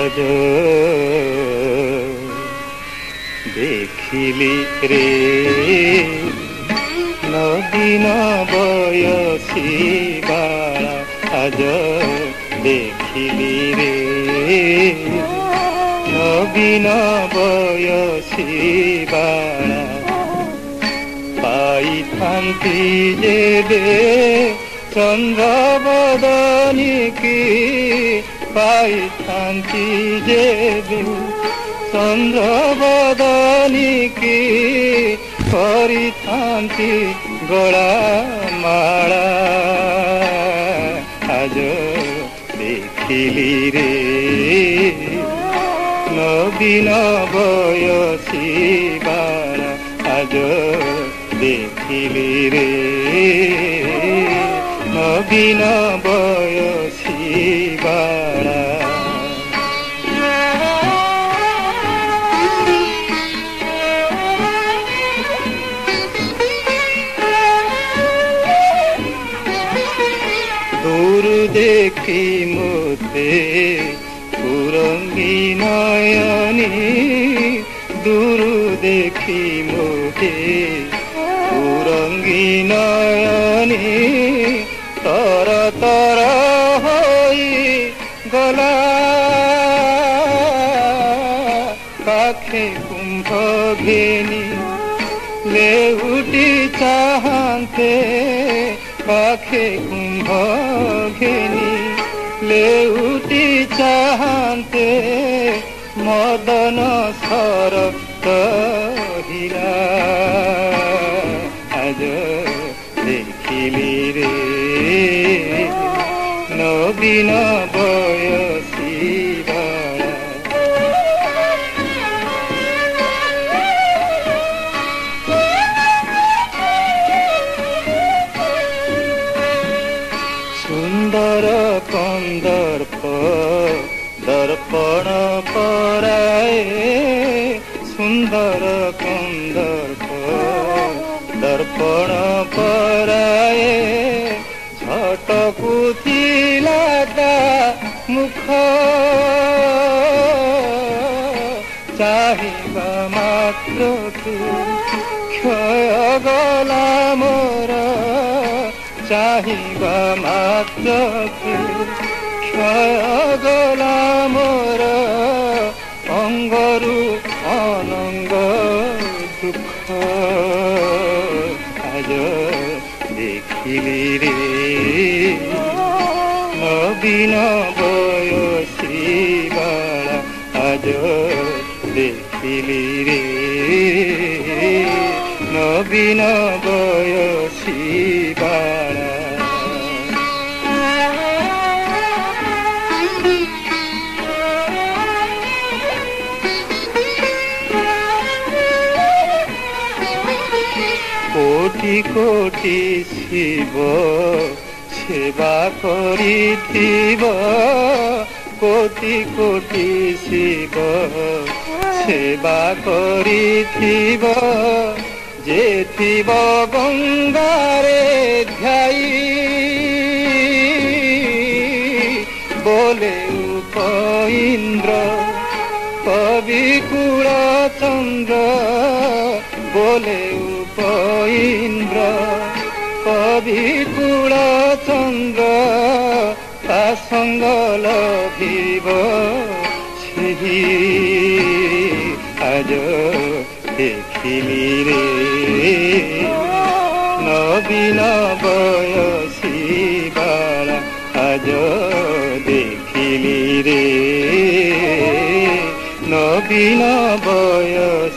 আজ দেখিলি রে নদীন বয়সী বাড়া আজ দেখিলি রে নবীন বয়সী বাড়া পাইথান্তি যেবে চন্দ্রবদনিকি পাইথান্তি যেবে চন্দ্রবদনিকি କରିଥାନ୍ତି ଗଳା ମାଳା ଆଜ ଦେଖିଲି ରେ নবীন বয়সী বাড়া আজ দেখিলি রে নবীন বয়সী দেখি মতে পুরঙ্গি নয়নি, দূর দেখি মোহে পুরঙ্গি নয়নি তর তর হই গলা। কাখে কুম্ভ ঘেনি, লেউটি চাহান্তে পাখে কুম্ভ ঘেনি লেউটি চাহান্তে মদন সর কহিলা আজ দেখিলি রে নবীন বয়সী পরায়ে সুন্দর কন্দর্প দর্পণ পরায়ে ঝটকু ছিলা মুখ। চাহিবা মাত্র তু ক্ষয় গলা মোর চাহিবা মাত্র তু ক্ষয় গলা দুঃখ আজ দেখিলি রে। নবীন বয়সী বাড়া আজ দেখিলি রে নবীন বয়সী কোটি শিব, সেবা করিথিব কোটি কোটি শিব, সেবা করিথিব যে থিব গঙ্গারে ধ্যাই বলে উপ ইন্দ্র, কবি কুল চন্দ্র বলে ইন্দ্র কুল চন্দ্র তা সঙ্গ লভিব সেই। আজ দেখিলি রে। নবীন বয়সী বাড়া আজ দেখিলি রে। নবীন বয়সী